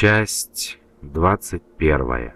Часть 21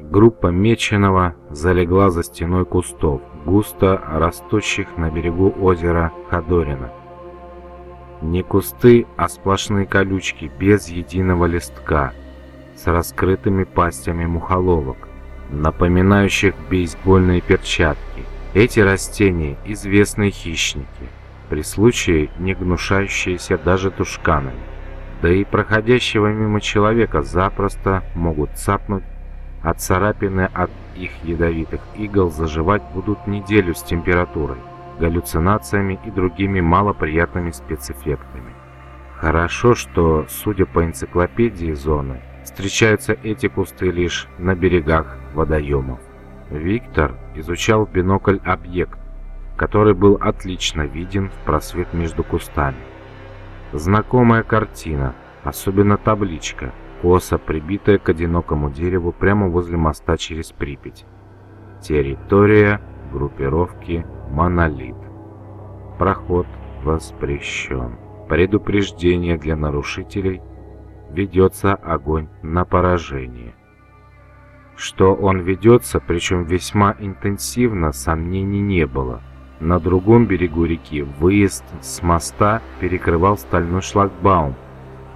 Группа Меченого залегла за стеной кустов, густо растущих на берегу озера Ходорина. Не кусты, а сплошные колючки, без единого листка, с раскрытыми пастями мухоловок, напоминающих бейсбольные перчатки. Эти растения – известные хищники, при случае не гнушающиеся даже тушканами. Да и проходящего мимо человека запросто могут цапнуть, а царапины от их ядовитых игл заживать будут неделю с температурой, галлюцинациями и другими малоприятными спецэффектами. Хорошо, что, судя по энциклопедии зоны, встречаются эти кусты лишь на берегах водоемов. Виктор изучал бинокль объект, который был отлично виден в просвет между кустами. Знакомая картина, особенно табличка, косо прибитая к одинокому дереву прямо возле моста через Припять. Территория группировки «Монолит». Проход воспрещен. Предупреждение для нарушителей. Ведется огонь на поражение. Что он ведется, причем весьма интенсивно, сомнений не было. На другом берегу реки выезд с моста перекрывал стальной шлагбаум,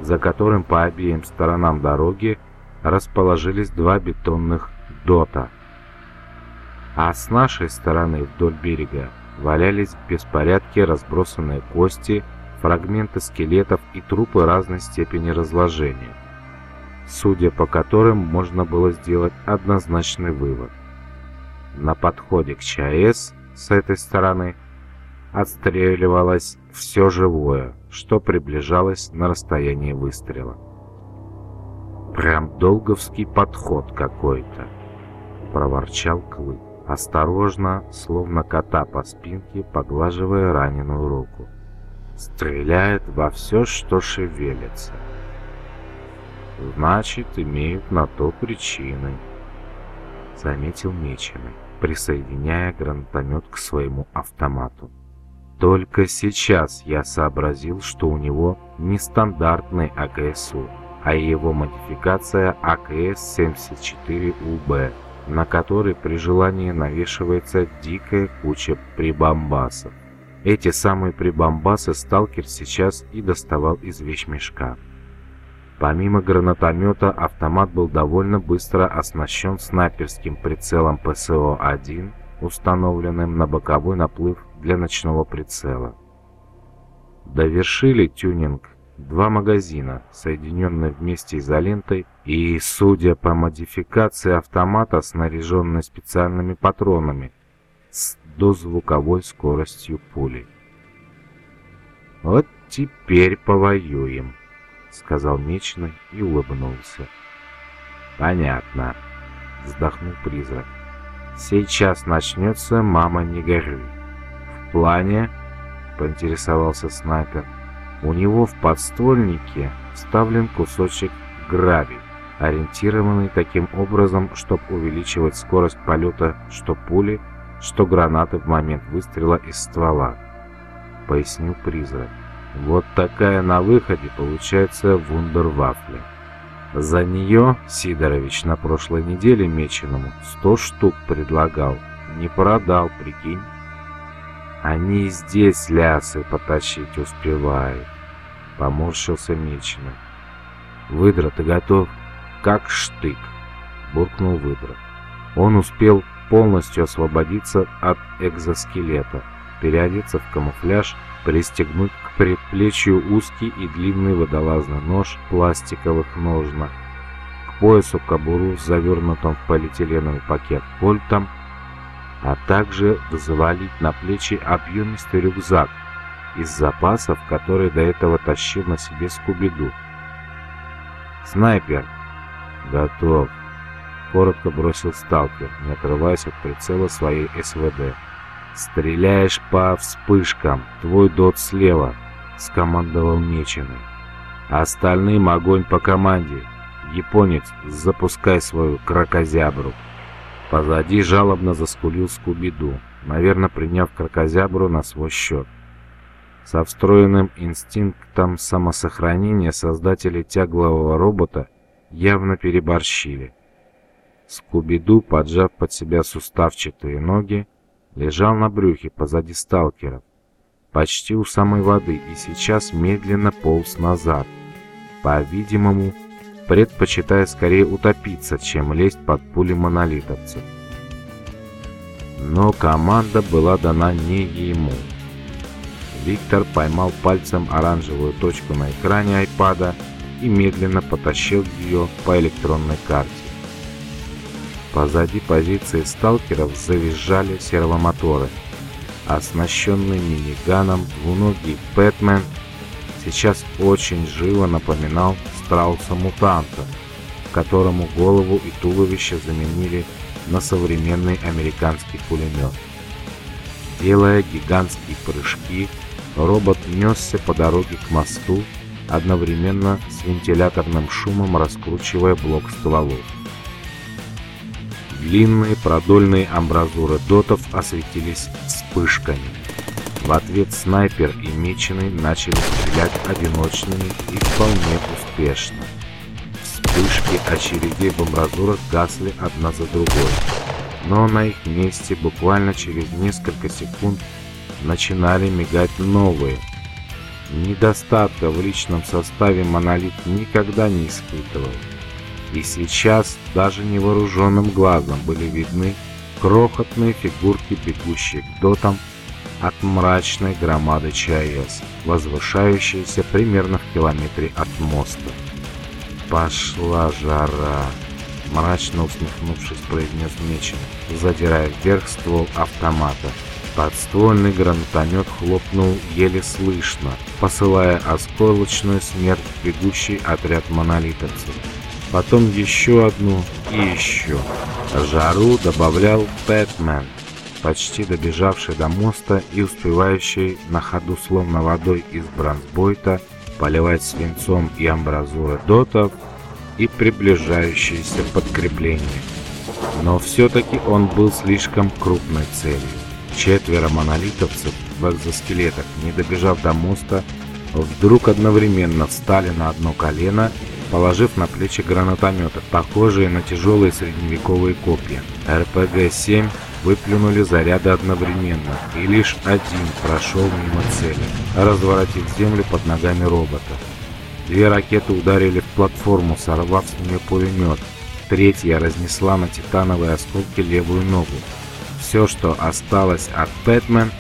за которым по обеим сторонам дороги расположились два бетонных дота. А с нашей стороны вдоль берега валялись в беспорядке разбросанные кости, фрагменты скелетов и трупы разной степени разложения, судя по которым можно было сделать однозначный вывод. На подходе к ЧАЭС с этой стороны отстреливалось все живое, что приближалось на расстояние выстрела. «Прям долговский подход какой-то», — проворчал Клык, осторожно, словно кота по спинке, поглаживая раненую руку. «Стреляет во все, что шевелится». «Значит, имеют на то причины», — заметил Меченый присоединяя гранатомет к своему автомату. Только сейчас я сообразил, что у него не стандартный АКСУ, а его модификация АКС-74УБ, на который при желании навешивается дикая куча прибамбасов. Эти самые прибамбасы сталкер сейчас и доставал из вещмешка. Помимо гранатомета, автомат был довольно быстро оснащен снайперским прицелом ПСО-1, установленным на боковой наплыв для ночного прицела. Довершили тюнинг два магазина, соединенные вместе изолентой и, судя по модификации автомата, снаряженные специальными патронами с дозвуковой скоростью пули. Вот теперь повоюем сказал Меченый и улыбнулся. Понятно, вздохнул призрак. Сейчас начнется «Мама, не горюй». В плане, поинтересовался снайпер, у него в подствольнике вставлен кусочек грави, ориентированный таким образом, чтобы увеличивать скорость полета что пули, что гранаты в момент выстрела из ствола, пояснил призрак. Вот такая на выходе получается вундервафля. За нее Сидорович на прошлой неделе Меченому сто штук предлагал. Не продал, прикинь. Они здесь лясы потащить успевают. Поморщился Меченый. Выдра, ты готов? Как штык, буркнул Выдра. Он успел полностью освободиться от экзоскелета, переодеться в камуфляж, пристегнуть к предплечью узкий и длинный водолазный нож пластиковых ножнах, к поясу кобуру с в полиэтиленовый пакет кольтом, а также взвалить на плечи объемистый рюкзак из запасов, который до этого тащил на себе Скуби-Ду. «Снайпер!» «Готов!» — коротко бросил сталкер, не отрываясь от прицела своей СВД. «Стреляешь по вспышкам, твой дот слева», — скомандовал Меченый. «Остальным огонь по команде. Японец, запускай свою крокозябру». Позади жалобно заскулил Скуби-Ду, наверное, приняв крокозябру на свой счет. Со встроенным инстинктом самосохранения создатели тяглового робота явно переборщили. Скуби-Ду, поджав под себя суставчатые ноги, лежал на брюхе позади сталкеров, почти у самой воды, и сейчас медленно полз назад, по-видимому, предпочитая скорее утопиться, чем лезть под пули монолитовцев. Но команда была дана не ему. Виктор поймал пальцем оранжевую точку на экране айпада и медленно потащил ее по электронной карте. Позади позиции сталкеров завизжали сервомоторы. Оснащенный миниганом двуногий Бэтмен сейчас очень живо напоминал страуса-мутанта, которому голову и туловище заменили на современный американский пулемет. Делая гигантские прыжки, робот несся по дороге к мосту, одновременно с вентиляторным шумом раскручивая блок стволов. Длинные продольные амбразуры дотов осветились вспышками. В ответ снайпер и меченый начали стрелять одиночными и вполне успешно. Вспышки очередей в амбразурах гасли одна за другой. Но на их месте буквально через несколько секунд начинали мигать новые. Недостатка в личном составе монолит никогда не испытывал. И сейчас даже невооруженным глазом были видны крохотные фигурки, бегущие к дотам от мрачной громады ЧАЭС, возвышающейся примерно в километре от моста. «Пошла жара!» — мрачно усмехнувшись, произнес Меченый, задирая вверх ствол автомата. Подствольный гранатомет хлопнул еле слышно, посылая осколочную смерть в бегущий отряд монолитовцев. Потом еще одну и еще. Жару добавлял Бэтмен, почти добежавший до моста и успевающий на ходу словно водой из бронзбойта поливать свинцом и амбразуры дотов и приближающиеся подкрепления. Но все-таки он был слишком крупной целью. Четверо монолитовцев в экзоскелетах, не добежав до моста, вдруг одновременно встали на одно колено, положив на плечи гранатометы, похожие на тяжелые средневековые копья. РПГ-7 выплюнули заряды одновременно, и лишь один прошел мимо цели, разворотив землю под ногами робота. Две ракеты ударили в платформу, сорвав с нее пулемет. Третья разнесла на титановые осколки левую ногу. Все, что осталось от Бэтмен,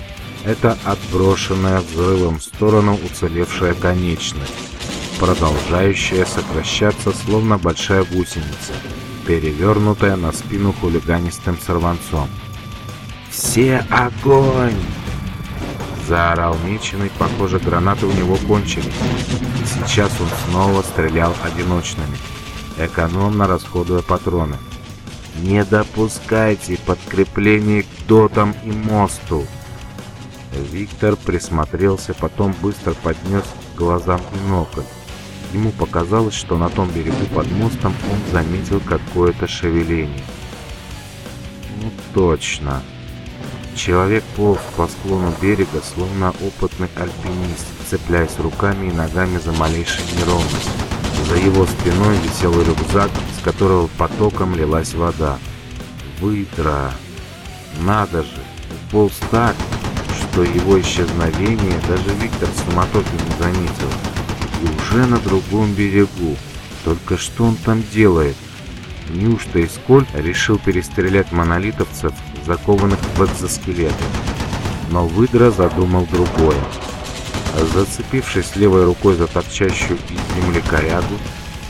это отброшенная взрывом в сторону уцелевшая конечность, продолжающая сокращаться, словно большая гусеница, перевернутая на спину хулиганистым сорванцом. «Все огонь!» Заорал Меченый, похоже, гранаты у него кончились. Сейчас он снова стрелял одиночными, экономно расходуя патроны. «Не допускайте подкреплений к дотам и мосту!» Виктор присмотрелся, потом быстро поднес к глазам бинокль. Ему показалось, что на том берегу под мостом он заметил какое-то шевеление. «Ну точно!» Человек полз по склону берега, словно опытный альпинист, цепляясь руками и ногами за малейшие неровности. За его спиной висел рюкзак, с которого потоком лилась вода. Выдра! Надо же! Уполз так, что его исчезновение даже Виктор Суматохи не заметил. И уже на другом берегу. Только что он там делает? Неужто Исколь решил перестрелять монолитовцев закованных в экзоскелеты. Но выдра задумал другое. Зацепившись левой рукой за торчащую из земли корягу,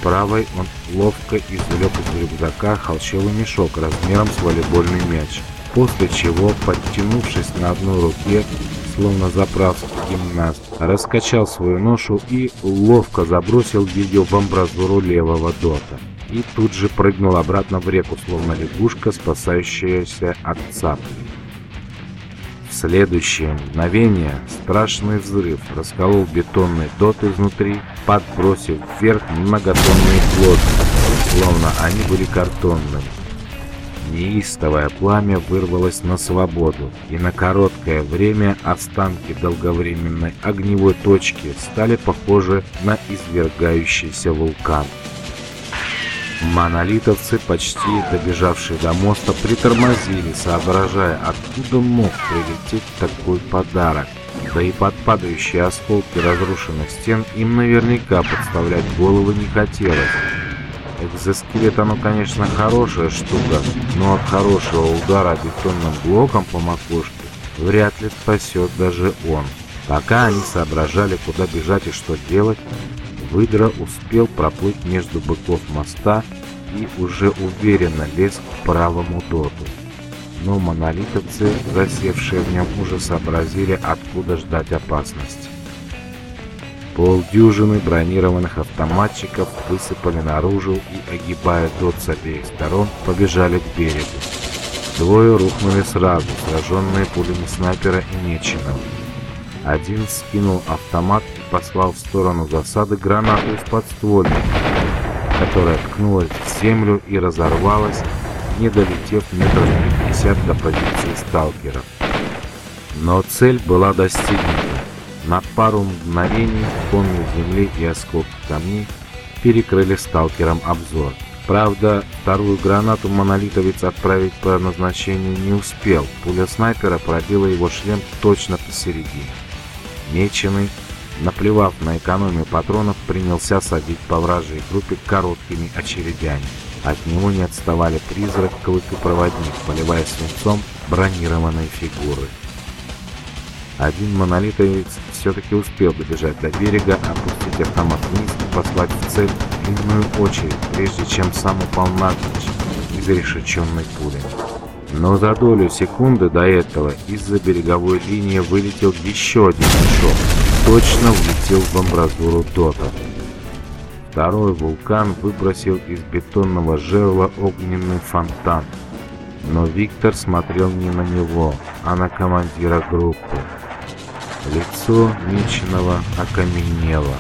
правой он ловко извлек из рюкзака холщовый мешок размером с волейбольный мяч, после чего, подтянувшись на одной руке, словно заправский гимнаст, раскачал свою ношу и ловко забросил ее в амбразуру левого дота и тут же прыгнул обратно в реку, словно лягушка, спасающаяся от цапли. В следующее мгновение страшный взрыв расколол бетонный дот изнутри, подбросив вверх многотонные плоты, словно они были картонными. Неистовое пламя вырвалось на свободу, и на короткое время останки долговременной огневой точки стали похожи на извергающийся вулкан. Монолитовцы, почти добежавшие до моста, притормозили, соображая, откуда мог прилететь такой подарок. Да и под падающие осколки разрушенных стен им наверняка подставлять головы не хотелось. Экзоскелет, оно, конечно, хорошая штука, но от хорошего удара бетонным блоком по макушке вряд ли спасет даже он. Пока они соображали, куда бежать и что делать, выдра успел проплыть между быков моста и уже уверенно лез к правому доту. Но монолитовцы, засевшие в нем, уже сообразили, откуда ждать опасности. Полдюжины бронированных автоматчиков высыпали наружу и, огибая дот с обеих сторон, побежали к берегу. Двое рухнули сразу, сраженные пулями снайпера и Меченого. Один скинул автомат и послал в сторону засады гранату из подствольника, которая ткнулась в землю и разорвалась, не долетев метров 50 до позиции сталкеров. Но цель была достигнута. На пару мгновений комья земли и осколки камней перекрыли сталкерам обзор. Правда, вторую гранату монолитовец отправить по назначению не успел. Пуля снайпера пробила его шлем точно посередине. Меченый, наплевав на экономию патронов, принялся садить по вражьей группе короткими очередями. От него не отставали призрак, клык и проводник, поливая свинцом бронированные фигуры. Один монолитовец все-таки успел добежать до берега, опустить автомат вниз и послать в цель длинную очередь, прежде чем сам упал навзничь, изрешеченной пулей. Но за долю секунды до этого из-за береговой линии вылетел еще один мешок, точно влетел в амбразуру Дота. Второй вулкан выбросил из бетонного жерла огненный фонтан. Но Виктор смотрел не на него, а на командира группы. Лицо Меченого окаменело.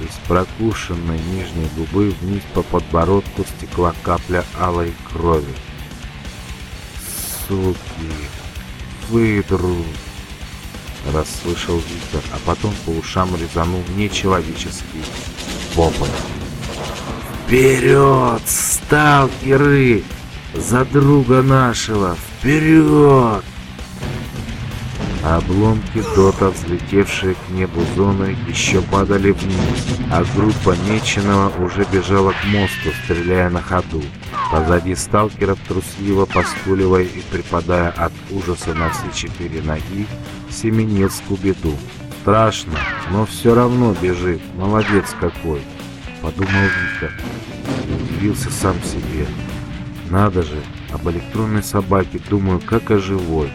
Из прокушенной нижней губы вниз по подбородку стекла капля алой крови. «Суки! Выдру!» Расслышал Виктор, а потом по ушам резанул нечеловеческий вопль. «Вперед, сталкеры! За друга нашего! Вперед!» Обломки дота, взлетевшие к небу зоны, еще падали вниз, а группа Меченого уже бежала к мосту, стреляя на ходу. Позади сталкеров, трусливо поскуливая и припадая от ужаса на все четыре ноги, семенил Скубиду. «Страшно, но все равно бежит. Молодец какой!» — подумал Виктор. удивился сам себе. «Надо же, об электронной собаке думаю, как о живой».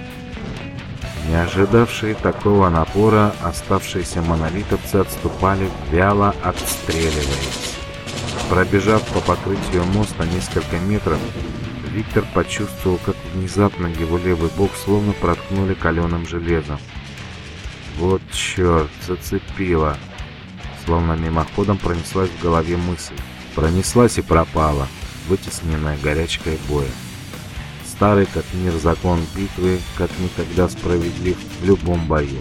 Не ожидавшие такого напора, оставшиеся монолитовцы отступали, вяло отстреливаясь. Пробежав по покрытию моста несколько метров, Виктор почувствовал, как внезапно его левый бок словно проткнули каленым железом. Вот черт, зацепило. Словно мимоходом пронеслась в голове мысль. Пронеслась и пропала, вытесненная горячкой боя. Старый как мир закон битвы, как никогда справедлив в любом бою.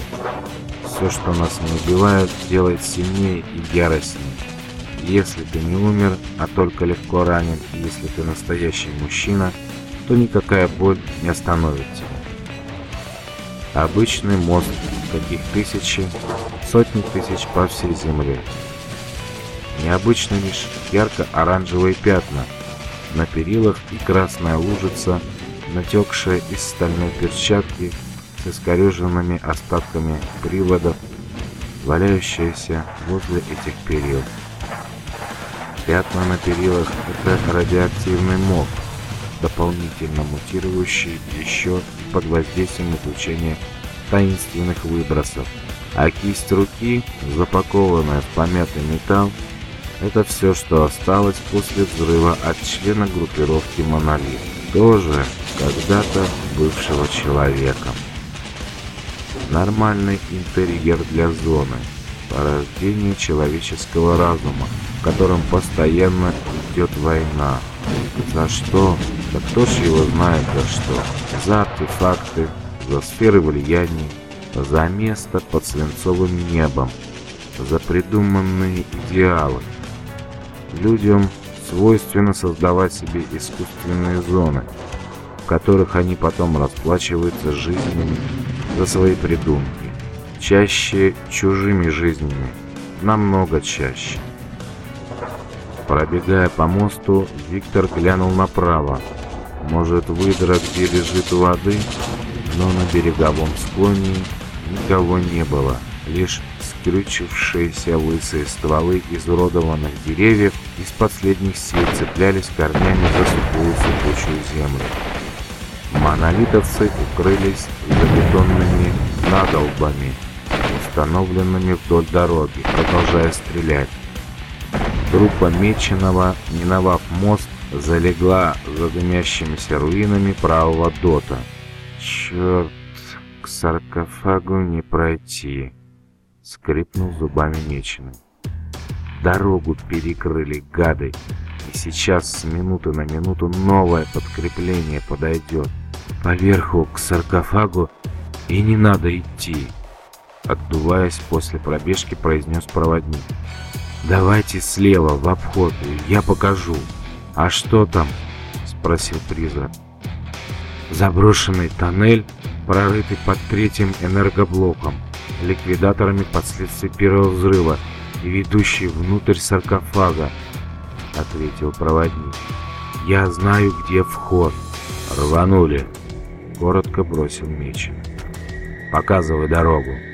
Все, что нас не убивает, делает сильнее и яростнее. Если ты не умер, а только легко ранен, и если ты настоящий мужчина, то никакая боль не остановит тебя. Обычный мост, каких тысячи, сотни тысяч по всей земле. Необычно лишь ярко-оранжевые пятна на перилах и красная лужица – натекшая из стальной перчатки с искореженными остатками приводов, валяющаяся возле этих перил. Пятна на перилах – это радиоактивный мох, дополнительно мутирующий еще под воздействием излучения таинственных выбросов. А кисть руки, запакованная в помятый металл, это все, что осталось после взрыва от члена группировки «Монолит». Тоже когда-то бывшего человеком. Нормальный интерьер для зоны, порождение человеческого разума, в котором постоянно идет война. За что? Да кто ж его знает за что? За артефакты, за сферы влияний, за место под свинцовым небом, за придуманные идеалы. Людям свойственно создавать себе искусственные зоны, которых они потом расплачиваются жизнями за свои придумки. Чаще чужими жизнями, намного чаще. Пробегая по мосту, Виктор глянул направо. Может, выдра, где лежит воды, но на береговом склоне никого не было, лишь скрючившиеся лысые стволы изуродованных деревьев из последних сил цеплялись корнями за сухую сыпучую землю. Монолитовцы укрылись за бетонными надолбами, установленными вдоль дороги, продолжая стрелять. Группа Меченого, миновав мост, залегла за дымящимися руинами правого дота. Черт, к саркофагу не пройти, скрипнул зубами Меченый. Дорогу перекрыли гады, и сейчас с минуты на минуту новое подкрепление подойдет. Поверху к саркофагу и не надо идти, отдуваясь после пробежки, произнес проводник. «Давайте слева, в обход, я покажу». «А что там?» — спросил призрак. Заброшенный тоннель, прорытый под третьим энергоблоком, ликвидаторами последствий первого взрыва и ведущий внутрь саркофага, — ответил проводник. «Я знаю, где вход». «Рванули», — коротко бросил Мечин. «Показывай дорогу».